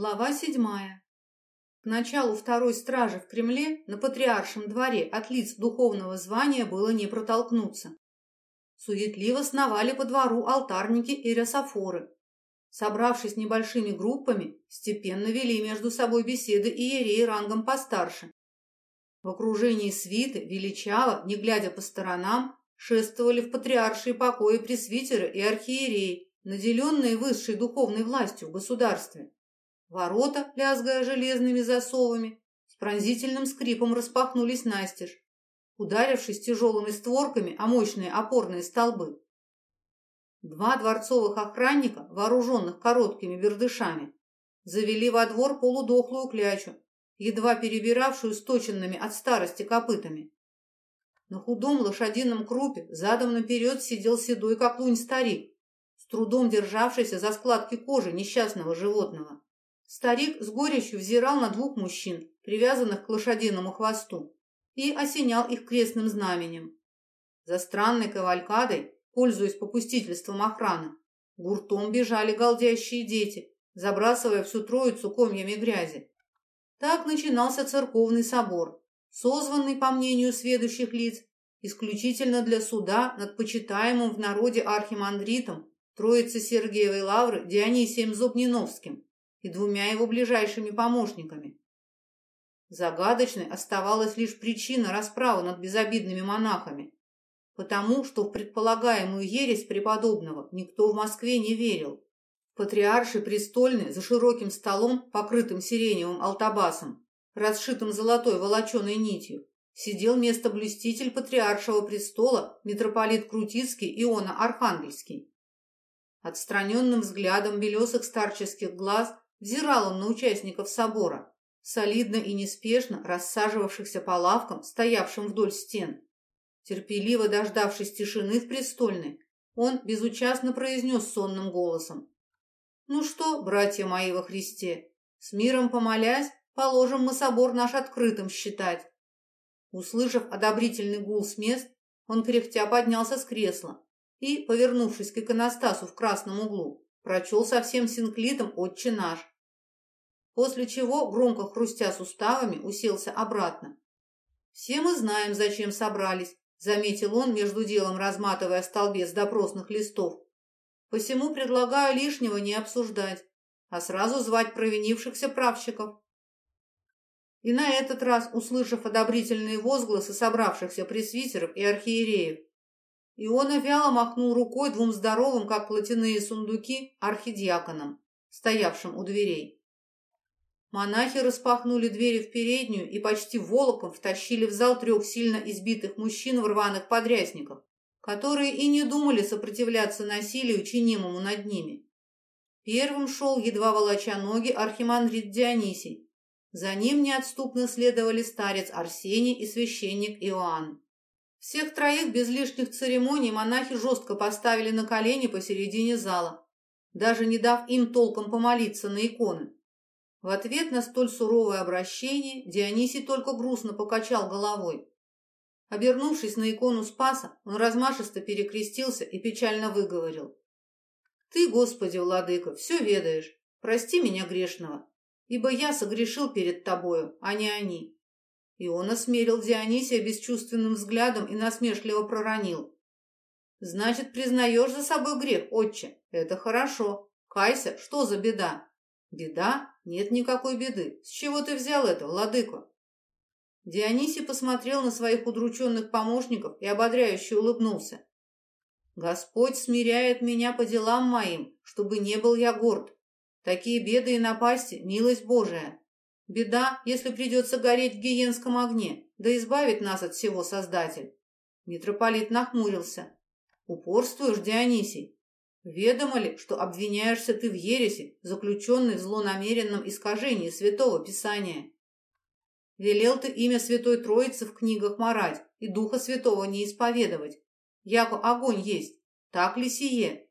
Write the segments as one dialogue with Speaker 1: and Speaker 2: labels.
Speaker 1: Глава седьмая. К началу второй стражи в Кремле на патриаршем дворе от лиц духовного звания было не протолкнуться. Суетливо сновали по двору алтарники и рясофоры. Собравшись небольшими группами, степенно вели между собой беседы иереи рангом постарше. В окружении свиты, величаво, не глядя по сторонам, шествовали в патриаршие покои пресвитеры и архиереи, наделенные высшей духовной властью в государстве. Ворота, лязгая железными засовами, с пронзительным скрипом распахнулись настежь, ударившись тяжелыми створками о мощные опорные столбы. Два дворцовых охранника, вооруженных короткими бердышами, завели во двор полудохлую клячу, едва перебиравшую сточенными от старости копытами. На худом лошадином крупе задом наперед сидел седой, как лунь, старик, с трудом державшийся за складки кожи несчастного животного. Старик с горечью взирал на двух мужчин, привязанных к лошадиному хвосту, и осенял их крестным знаменем. За странной кавалькадой, пользуясь попустительством охраны, гуртом бежали голдящие дети, забрасывая всю троицу комьями грязи. Так начинался церковный собор, созванный, по мнению сведущих лиц, исключительно для суда над почитаемым в народе архимандритом Троицы Сергиевой Лавры Дионисием Зубниновским, и двумя его ближайшими помощниками. Загадочной оставалась лишь причина расправы над безобидными монахами, потому что в предполагаемую ересь преподобного никто в Москве не верил. Патриарший престольный за широким столом, покрытым сиреневым алтабасом, расшитым золотой волоченой нитью, сидел место-блюститель патриаршего престола митрополит Крутицкий Иона Архангельский. Отстраненным взглядом белесых старческих глаз Взирал он на участников собора, солидно и неспешно рассаживавшихся по лавкам, стоявшим вдоль стен. Терпеливо дождавшись тишины в престольной, он безучастно произнес сонным голосом. «Ну что, братья мои во Христе, с миром помолясь, положим мы собор наш открытым считать». Услышав одобрительный гул с мест, он кряхтя поднялся с кресла и, повернувшись к иконостасу в красном углу, прочел совсем синклитом «Отче наш», после чего, громко хрустя суставами, уселся обратно. «Все мы знаем, зачем собрались», — заметил он, между делом разматывая столбец допросных листов. «Посему предлагаю лишнего не обсуждать, а сразу звать провинившихся правщиков». И на этот раз, услышав одобрительные возгласы собравшихся пресвитеров и архиереев, Иона вяло махнул рукой двум здоровым, как платяные сундуки, архидиаконам, стоявшим у дверей. Монахи распахнули двери в переднюю и почти волоком втащили в зал трех сильно избитых мужчин в рваных подрясниках, которые и не думали сопротивляться насилию, чинимому над ними. Первым шел, едва волоча ноги, архимандрит Дионисий. За ним неотступно следовали старец Арсений и священник Иоанн. Всех троих без лишних церемоний монахи жестко поставили на колени посередине зала, даже не дав им толком помолиться на иконы. В ответ на столь суровое обращение Дионисий только грустно покачал головой. Обернувшись на икону Спаса, он размашисто перекрестился и печально выговорил. «Ты, Господи, Владыка, все ведаешь. Прости меня грешного, ибо я согрешил перед Тобою, а не они. И он осмерил Дионисия бесчувственным взглядом и насмешливо проронил. «Значит, признаешь за собой грех, отче? Это хорошо. Кайся, что за беда?» «Беда? Нет никакой беды. С чего ты взял это, владыка?» Дионисий посмотрел на своих удрученных помощников и ободряюще улыбнулся. «Господь смиряет меня по делам моим, чтобы не был я горд. Такие беды и напасти — милость Божия. Беда, если придется гореть в гиенском огне, да избавит нас от всего Создатель. Митрополит нахмурился. Упорствуешь, Дионисий? Ведомо ли, что обвиняешься ты в ересе, заключенной в злонамеренном искажении Святого Писания? Велел ты имя Святой Троицы в книгах марать и Духа Святого не исповедовать. Яко огонь есть. Так ли сие?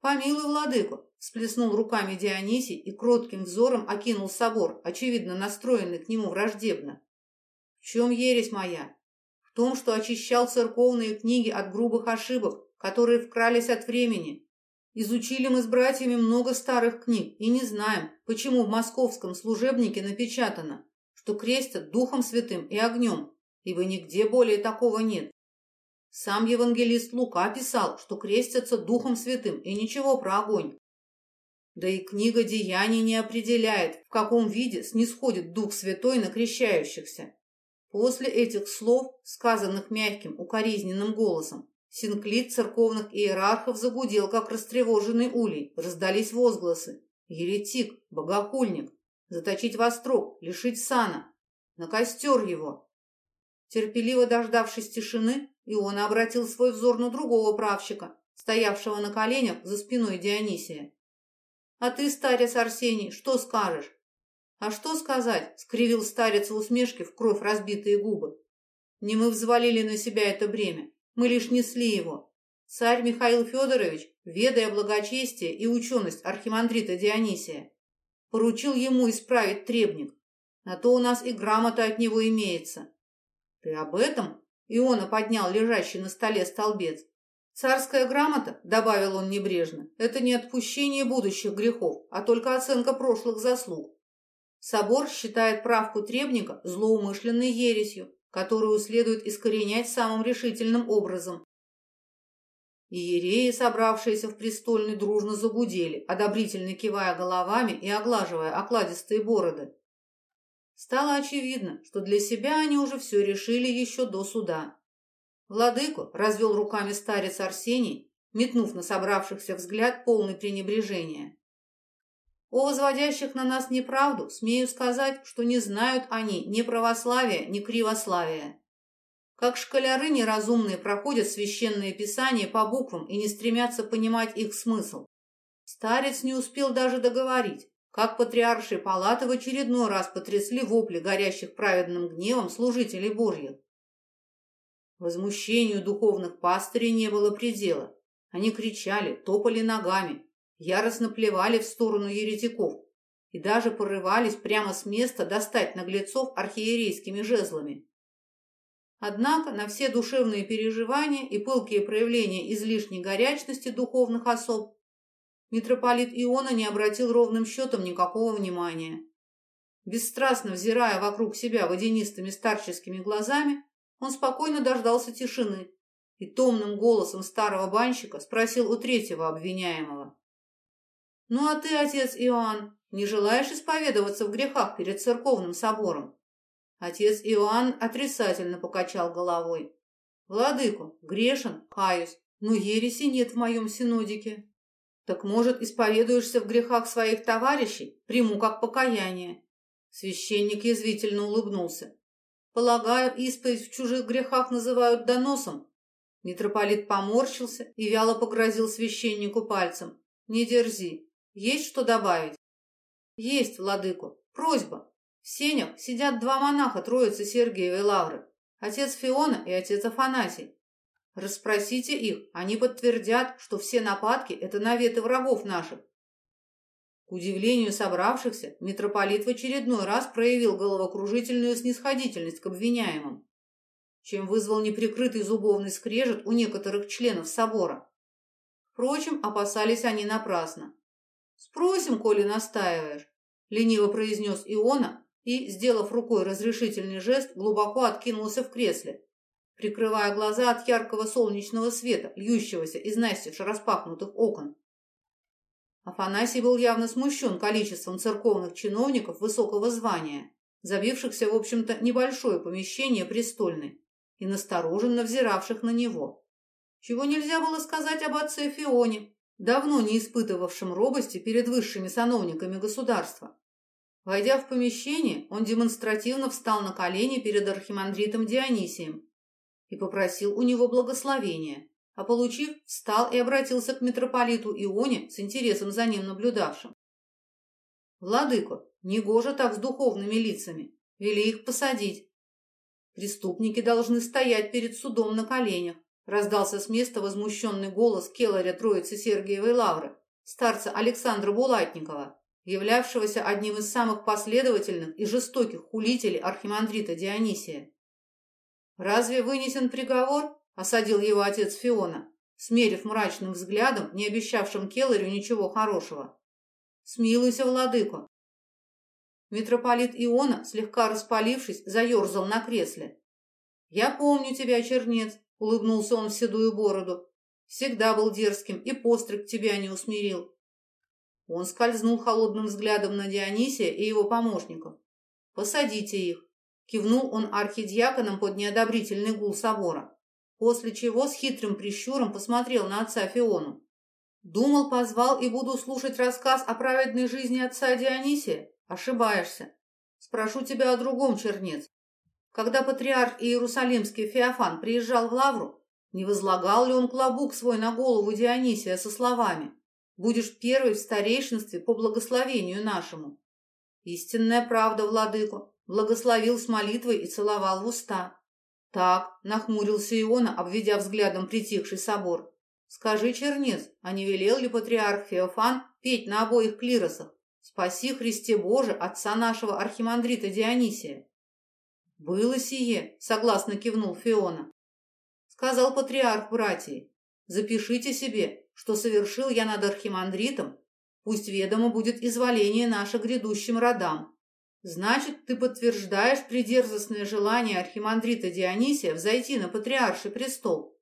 Speaker 1: Помилуй, владыку, Сплеснул руками Дионисий и кротким взором окинул собор, очевидно настроенный к нему враждебно. В чем ересь моя? В том, что очищал церковные книги от грубых ошибок, которые вкрались от времени, Изучили мы с братьями много старых книг и не знаем, почему в московском служебнике напечатано, что крестят Духом Святым и огнем, ибо нигде более такого нет. Сам евангелист Лука писал, что крестятся Духом Святым и ничего про огонь. Да и книга Деяний не определяет, в каком виде снисходит Дух Святой на крещающихся. После этих слов, сказанных мягким, укоризненным голосом, Синклит церковных иерархов загудел, как растревоженный улей. Раздались возгласы. Еретик, богохульник, заточить во строк, лишить сана, на костер его. Терпеливо дождавшись тишины, Иона обратил свой взор на другого правщика, стоявшего на коленях за спиной Дионисия. «А ты, старец Арсений, что скажешь?» «А что сказать?» — скривил старец в усмешке в кровь разбитые губы. «Не мы взвалили на себя это бремя. Мы лишь несли его. Царь Михаил Федорович, ведая благочестие и ученость архимандрита Дионисия, поручил ему исправить требник. На то у нас и грамота от него имеется. Ты об этом? Иона поднял лежащий на столе столбец. Царская грамота, добавил он небрежно, это не отпущение будущих грехов, а только оценка прошлых заслуг. Собор считает правку требника злоумышленной ересью, которую следует искоренять самым решительным образом. Иереи, собравшиеся в престольной, дружно загудели, одобрительно кивая головами и оглаживая окладистые бороды. Стало очевидно, что для себя они уже все решили еще до суда. Владыку развел руками старец Арсений, метнув на собравшихся взгляд полный пренебрежения. О возводящих на нас неправду смею сказать, что не знают они ни православия, ни кривославия. Как школяры неразумные проходят священные писания по буквам и не стремятся понимать их смысл. Старец не успел даже договорить, как патриаршие палаты в очередной раз потрясли вопли горящих праведным гневом служителей Божьих. Возмущению духовных пастырей не было предела. Они кричали, топали ногами, яростно плевали в сторону еретиков и даже порывались прямо с места достать наглецов архиерейскими жезлами. Однако на все душевные переживания и пылкие проявления излишней горячности духовных особ митрополит Иона не обратил ровным счетом никакого внимания. Бесстрастно взирая вокруг себя водянистыми старческими глазами, он спокойно дождался тишины и томным голосом старого банщика спросил у третьего обвиняемого. «Ну а ты, отец Иоанн, не желаешь исповедоваться в грехах перед церковным собором?» Отец Иоанн отрицательно покачал головой. «Владыку, грешен, каюсь, но ереси нет в моем синодике». «Так, может, исповедуешься в грехах своих товарищей? Приму как покаяние». Священник язвительно улыбнулся. «Полагаю, исповедь в чужих грехах называют доносом?» Митрополит поморщился и вяло погрозил священнику пальцем. «Не дерзи, есть что добавить? Есть, владыку. Просьба. В сенях сидят два монаха Троицы Сергиевой Лавры. Отец Фиона и отец Афанасий. Расспросите их, они подтвердят, что все нападки – это наветы врагов наших. К удивлению собравшихся, митрополит в очередной раз проявил головокружительную снисходительность к обвиняемым, чем вызвал неприкрытый зубовный скрежет у некоторых членов собора. Впрочем, опасались они напрасно. «Спросим, коли настаиваешь», — лениво произнес Иона и, сделав рукой разрешительный жест, глубоко откинулся в кресле, прикрывая глаза от яркого солнечного света, льющегося из настежь распахнутых окон. Афанасий был явно смущен количеством церковных чиновников высокого звания, забившихся, в общем-то, небольшое помещение престольной и настороженно взиравших на него. Чего нельзя было сказать об отце Фионе, давно не испытывавшим робости перед высшими сановниками государства. Войдя в помещение, он демонстративно встал на колени перед архимандритом Дионисием и попросил у него благословения, а получив, встал и обратился к митрополиту Ионе с интересом за ним наблюдавшим. «Владыко, негоже так с духовными лицами, вели их посадить. Преступники должны стоять перед судом на коленях, Раздался с места возмущенный голос келаря Троицы Сергиевой Лавры, старца Александра Булатникова, являвшегося одним из самых последовательных и жестоких хулителей архимандрита Дионисия. «Разве вынесен приговор?» – осадил его отец Фиона. смерив мрачным взглядом, не обещавшим Келлерю ничего хорошего. «Смилуйся, владыко!» Митрополит Иона, слегка распалившись, заерзал на кресле. «Я помню тебя, чернец», — улыбнулся он в седую бороду. «Всегда был дерзким, и постриг тебя не усмирил». Он скользнул холодным взглядом на Дионисия и его помощников. «Посадите их», — кивнул он архидиаконом под неодобрительный гул собора, после чего с хитрым прищуром посмотрел на отца Фиону. «Думал, позвал и буду слушать рассказ о праведной жизни отца Дионисия? Ошибаешься. Спрошу тебя о другом, чернец. Когда патриарх Иерусалимский Феофан приезжал в Лавру, не возлагал ли он клобук свой на голову Дионисия со словами «Будешь первый в старейшинстве по благословению нашему»? Истинная правда, владыку, благословил с молитвой и целовал в уста. Так, нахмурился Иона, обведя взглядом притихший собор. Скажи, чернец, а не велел ли патриарх Феофан петь на обоих клиросах? Спаси, Христе Боже, отца нашего архимандрита Дионисия. «Было сие», — согласно кивнул Фиона. Сказал патриарх братьей, «Запишите себе, что совершил я над архимандритом, пусть ведомо будет изволение наше грядущим родам. Значит, ты подтверждаешь придерзостное желание архимандрита Дионисия взойти на патриарший престол».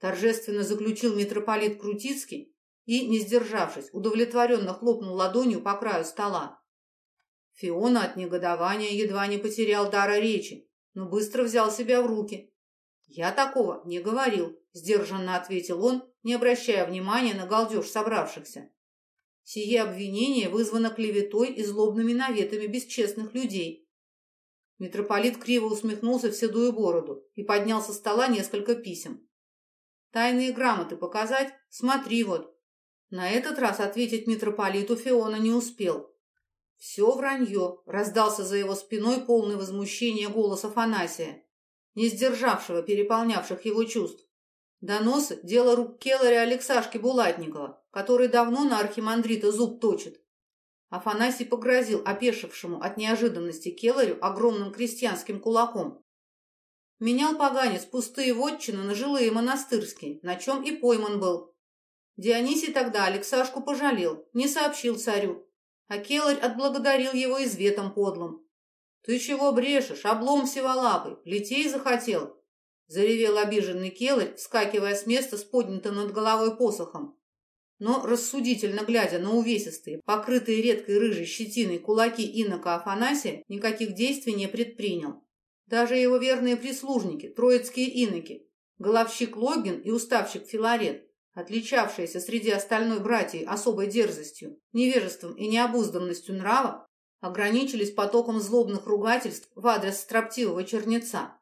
Speaker 1: Торжественно заключил митрополит Крутицкий и, не сдержавшись, удовлетворенно хлопнул ладонью по краю стола. Фиона от негодования едва не потерял дара речи, но быстро взял себя в руки. «Я такого не говорил», — сдержанно ответил он, не обращая внимания на галдеж собравшихся. Сие обвинение вызвано клеветой и злобными наветами бесчестных людей. Митрополит криво усмехнулся в седую бороду и поднял со стола несколько писем. «Тайные грамоты показать? Смотри вот». На этот раз ответить митрополиту Феона не успел. «Все вранье!» — раздался за его спиной полный возмущения голос Афанасия, не сдержавшего переполнявших его чувств. Доносы — дело рук Келларя Алексашки Булатникова, который давно на архимандрита зуб точит. Афанасий погрозил опешившему от неожиданности Келларю огромным крестьянским кулаком. Менял поганец пустые вотчины на жилые монастырские, на чем и пойман был. Дионисий тогда Алексашку пожалел, не сообщил царю, а Келарь отблагодарил его изветом подлым. «Ты чего брешешь, облом сиволапый, летей захотел?» Заревел обиженный Келарь, вскакивая с места с поднятым над головой посохом. Но, рассудительно глядя на увесистые, покрытые редкой рыжей щетиной кулаки инока Афанасия, никаких действий не предпринял. Даже его верные прислужники, троицкие иноки, головщик Логин и уставщик Филарет, отличавшиеся среди остальной братьей особой дерзостью, невежеством и необузданностью нрава, ограничились потоком злобных ругательств в адрес строптивого чернеца.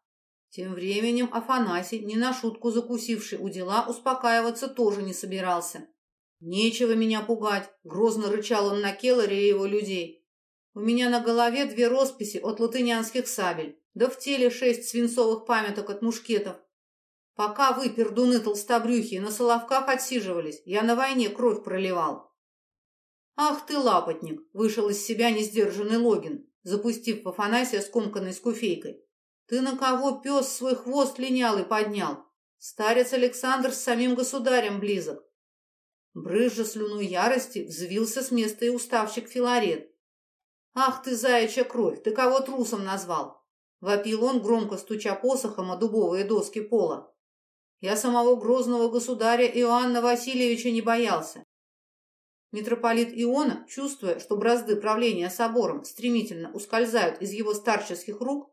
Speaker 1: Тем временем Афанасий, не на шутку закусивший у дела, успокаиваться тоже не собирался. «Нечего меня пугать», — грозно рычал он на Келларе и его людей. «У меня на голове две росписи от латынянских сабель, да в теле шесть свинцовых памяток от мушкетов, Пока вы, пердуны толстобрюхи, на соловках отсиживались, я на войне кровь проливал. Ах ты, лапотник, вышел из себя несдержанный Логин, запустив в Афанасия скомканной скуфейкой. Ты на кого пес свой хвост линялый поднял? Старец Александр с самим государем близок. Брызжа слюну ярости, взвился с места и уставщик Филарет. «Ах ты, заячья кровь, ты кого трусом назвал?» Вопил он, громко стуча посохом о дубовые доски пола. Я самого грозного государя Иоанна Васильевича не боялся. Митрополит Иона, чувствуя, что бразды правления собором стремительно ускользают из его старческих рук,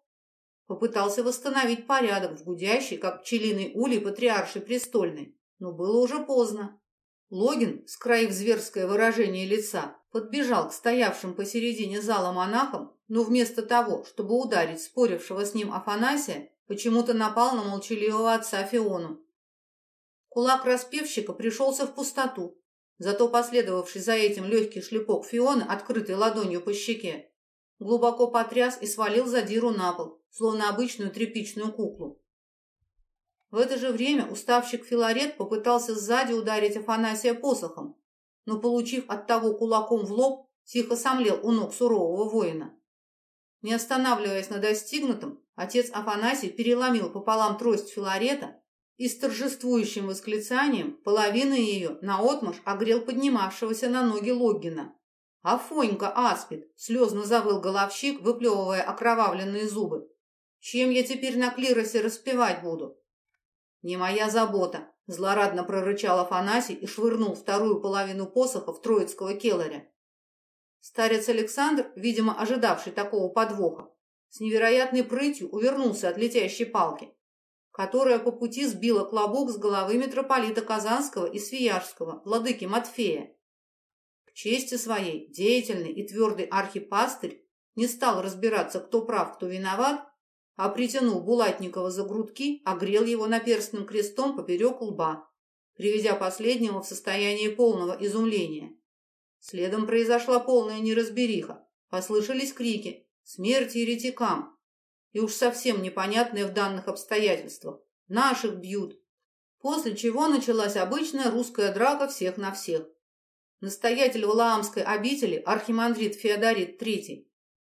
Speaker 1: попытался восстановить порядок в гудящей, как пчелиный улей патриаршей престольной. Но было уже поздно. Логин, скроив зверское выражение лица, подбежал к стоявшим посередине зала монахам, но вместо того, чтобы ударить спорившего с ним Афанасия, Почему-то напал на молчаливого отца Фиону. Кулак распевщика пришелся в пустоту, зато последовавший за этим легкий шлепок Фионы, открытой ладонью по щеке, глубоко потряс и свалил задиру на пол, словно обычную тряпичную куклу. В это же время уставщик Филарет попытался сзади ударить Афанасия посохом, но, получив от того кулаком в лоб, тихо сомлел у ног сурового воина. Не останавливаясь на достигнутом, Отец Афанасий переломил пополам трость Филарета, и с торжествующим восклицанием половина ее наотмашь огрел поднимавшегося на ноги Логгина. «Афонька аспид!» — слезно завыл головщик, выплевывая окровавленные зубы. «Чем я теперь на клиросе распевать буду?» «Не моя забота», — злорадно прорычал Афанасий и швырнул вторую половину посоха в троицкого келаря. Старец Александр, видимо, ожидавший такого подвоха, с невероятной прытью увернулся от летящей палки, которая по пути сбила клобук с головы митрополита Казанского и Свияжского, владыки Матфея. Чести своей, деятельный и твердый архипастырь не стал разбираться, кто прав, кто виноват, а притянул Булатникова за грудки, огрел его наперстным крестом поперек лба, приведя последнего в состояние полного изумления. Следом произошла полная неразбериха. Послышались крики «Смерть еретикам!» и уж совсем непонятные в данных обстоятельствах «Наших бьют!» После чего началась обычная русская драка всех на всех. Настоятель Валаамской обители, архимандрит Феодорит III,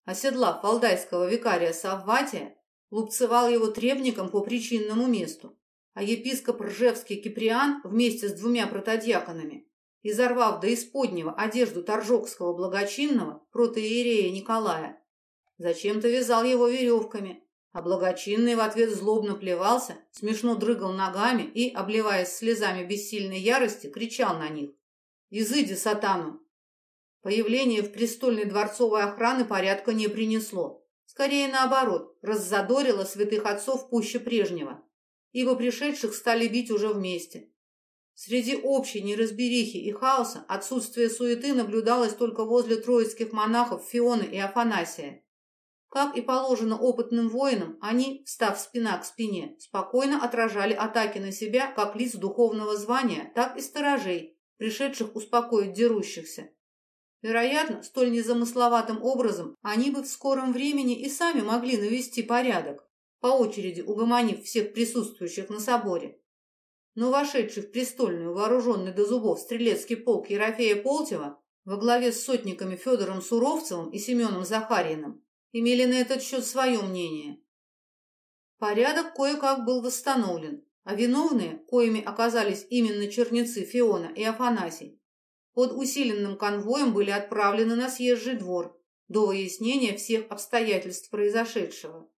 Speaker 1: оседлав валдайского викария Савватия, лупцевал его требником по причинному месту, а епископ Ржевский Киприан вместе с двумя протодьяконами, изорвав до исподнего одежду торжокского благочинного протоиерея Николая, зачем-то вязал его веревками, а благочинный в ответ злобно плевался, смешно дрыгал ногами и, обливаясь слезами бессильной ярости, кричал на них «Изыди, сатану!». Появление в престольной дворцовой охраны порядка не принесло. Скорее наоборот, раззадорило святых отцов пуще прежнего, ибо пришедших стали бить уже вместе. Среди общей неразберихи и хаоса отсутствие суеты наблюдалось только возле троицких монахов Фионы и Афанасия. Как и положено опытным воинам, они, став спина к спине, спокойно отражали атаки на себя как лиц духовного звания, так и сторожей, пришедших успокоить дерущихся. Вероятно, столь незамысловатым образом они бы в скором времени и сами могли навести порядок, по очереди угомонив всех присутствующих на соборе. Но вошедший в престольную вооруженный до зубов стрелецкий полк Ерофея Полтева во главе с сотниками Федором Суровцевым и Семеном Захарьиным имели на этот счет свое мнение. Порядок кое-как был восстановлен, а виновные, коими оказались именно черницы Фиона и Афанасий, под усиленным конвоем были отправлены на съезжий двор до выяснения всех обстоятельств произошедшего.